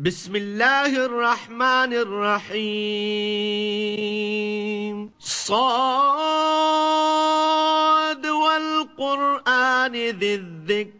بسم الله الرحمن الرحيم صاد والقرآن ذي الذكر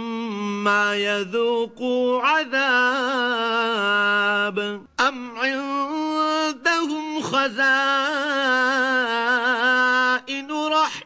يذوقوا عذاب أم عندهم خزائن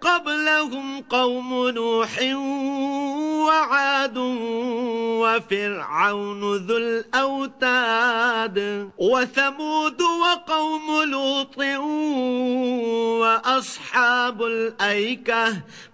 قبلهم قوم نوح وعاد وفرعون ذو الأوتاد وثمود وقوم لوط وأصحاب الأيكة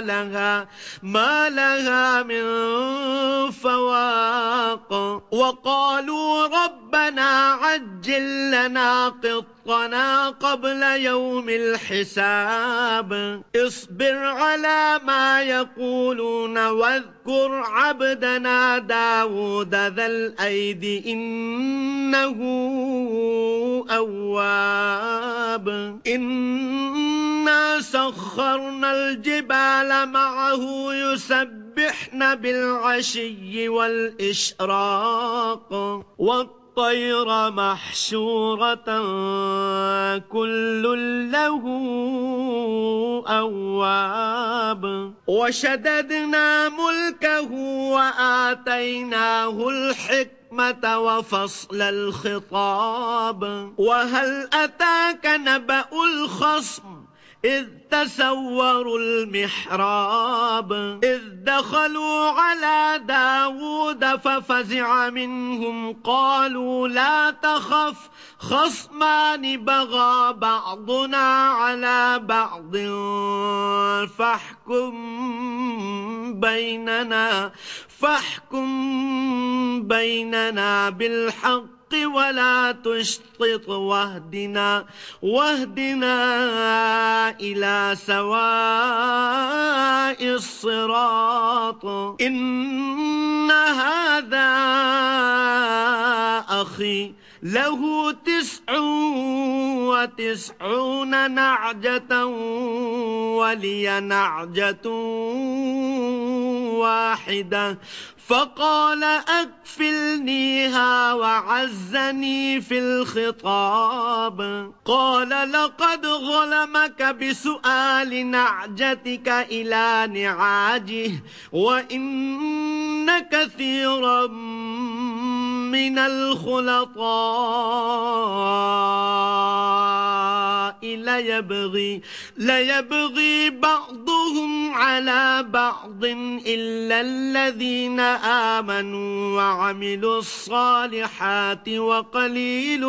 لها ما لها من فواق. وقالوا ربنا عجل لنا قطنا قبل يوم الحساب. اصبر على ما يقولون واذكر عبدنا داود ذا الأيد إنه أواب. إنا سخرنا الجبال معه يسبحن بالعشي والإشراق. والطير محشورة كل له أواب. وشددنا ملكه وآتيناه الحكمة وفصل الخطاب. وهل أتاك نبأ الخصم؟ إذ تسوروا المحراب إذ دخلوا على داود ففزع منهم قالوا لا تخف خصمان بغى بعضنا على بعض فاحكم بيننا فاحكم بيننا بالحق. ولا تشطط واهدنا واهدنا إلى سواء الصراط. إن هذا أخي له تسع وتسعون نعجة ولي نعجة واحدة. فقال أكفلنيها وعزني في الخطاب. قال لقد ظلمك بسؤال نعجتك إلى نعاجه وإن كثيرا من الخلطاء. ليبغي, ليبغي بعضهم على بعض إلا الذين آمنوا وعملوا الصالحات وقليل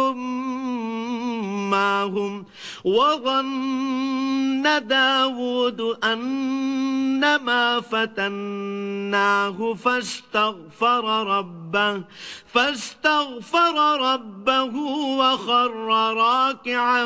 ما هم. وظن داود أنما فتناه فاستغفر ربه فاستغفر ربه وخر راكعا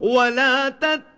ولا تتبع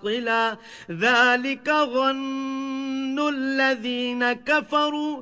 ذلك ظن الذين كفروا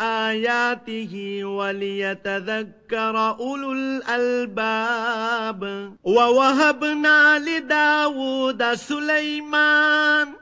آياته وليتذكر أولو الألباب ووهبنا لداود سليمان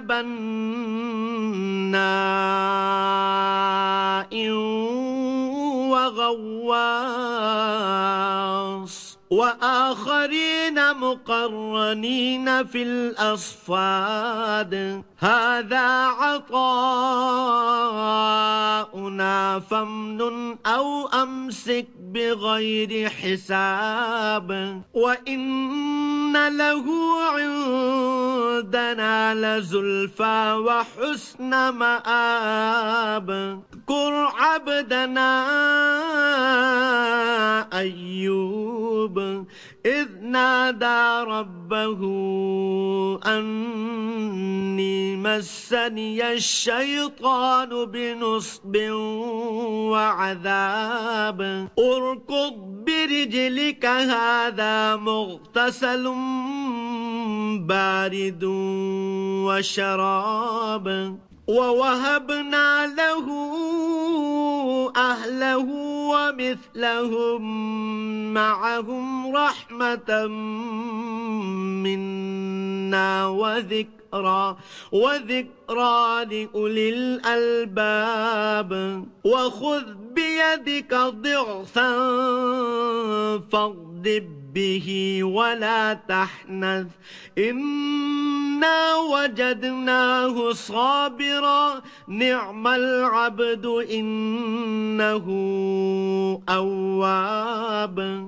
بناء وغواص. وآخرين مقرنين في الأصفاد. هذا عطاؤنا فامنن أو أمسك بغير حساب. وإن له عندنا لزلفى وحسن مآب. واذكر عبدنا أيوب. إذ نادى ربه أني مسني الشيطان بنصب وعذاب. أركض برجلك هذا مغتسل بارد وشراب. ووهبنا له أهله ومثلهم معهم رحمة منا وذكرى وذكرى لأولي الألباب. وخذ بيدك ضغثا فاضرب به ولا تحنث. إنا وجدناه صابرا. نعم العبد إنه أواب.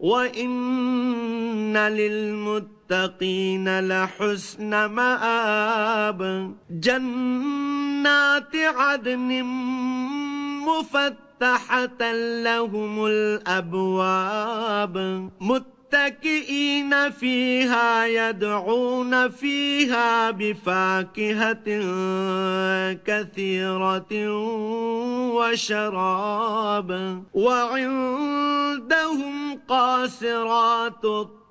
وإن للمتقين لحسن مآب جنات عدن مفتحة لهم الأبواب متكئين فيها يدعون فيها بفاكهة كثيرة وشراب. وعندهم قاصرات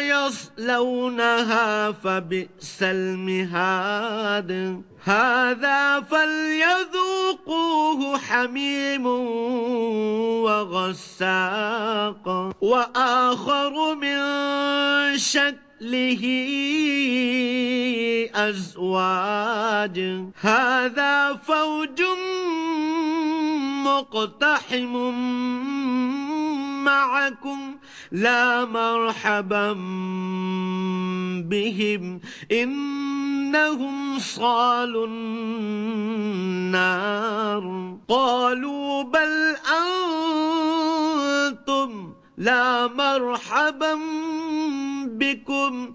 يصلونها فبئس المهاد. هذا فليذوقوه حميم وغساق. وآخر من شكله أزواج. هذا فوج مقتحم معكم لا مرحبا بهم إنهم صالوا النار قالوا بل أنتم لا مرحبا بكم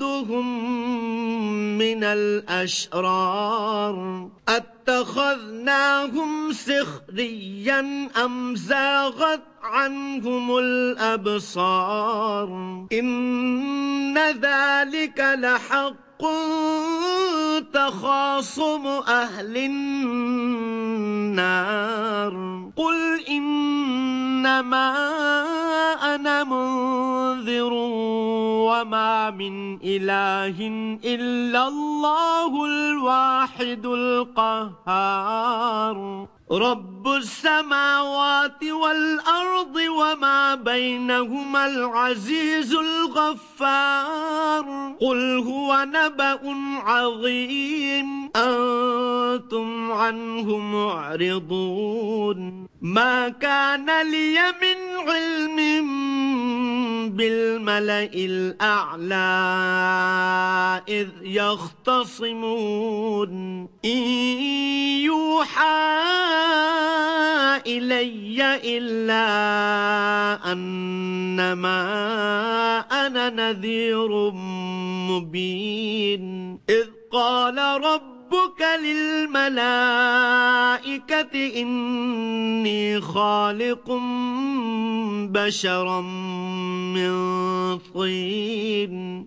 نعدهم من الأشرار. أتخذناهم سخريا أم زاغت عنهم الأبصار؟ إن ذلك لحق تخاصم أهل النار. قل إنما أنا منذر وما من إله إلا الله الواحد القهار. رب السماوات والأرض وما بينهما العزيز الغفار. قل هو نبأ عظيم. أنتم عنه معرضون. ما كان لي من علم بالملأ الأعلى إذ يختصمون. إن يوحى إلي إلا أنما أنا نذير مبين. إذ قال ربك للملائكة إني خالق بشرا من طين.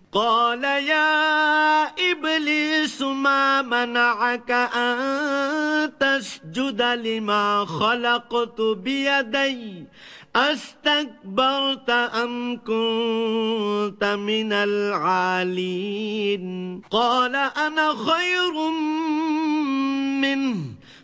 قال يا إبليس ما منعك أن تسجد لما خلقت بيدي؟ أستكبرت أم كنت من العالين؟ قال أنا خير منه.